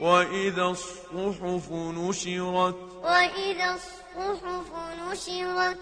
وَإِذَا الصُّحُفُ نُشِرَتْ وَإِذَا الصُّحُفُ نُشِرَتْ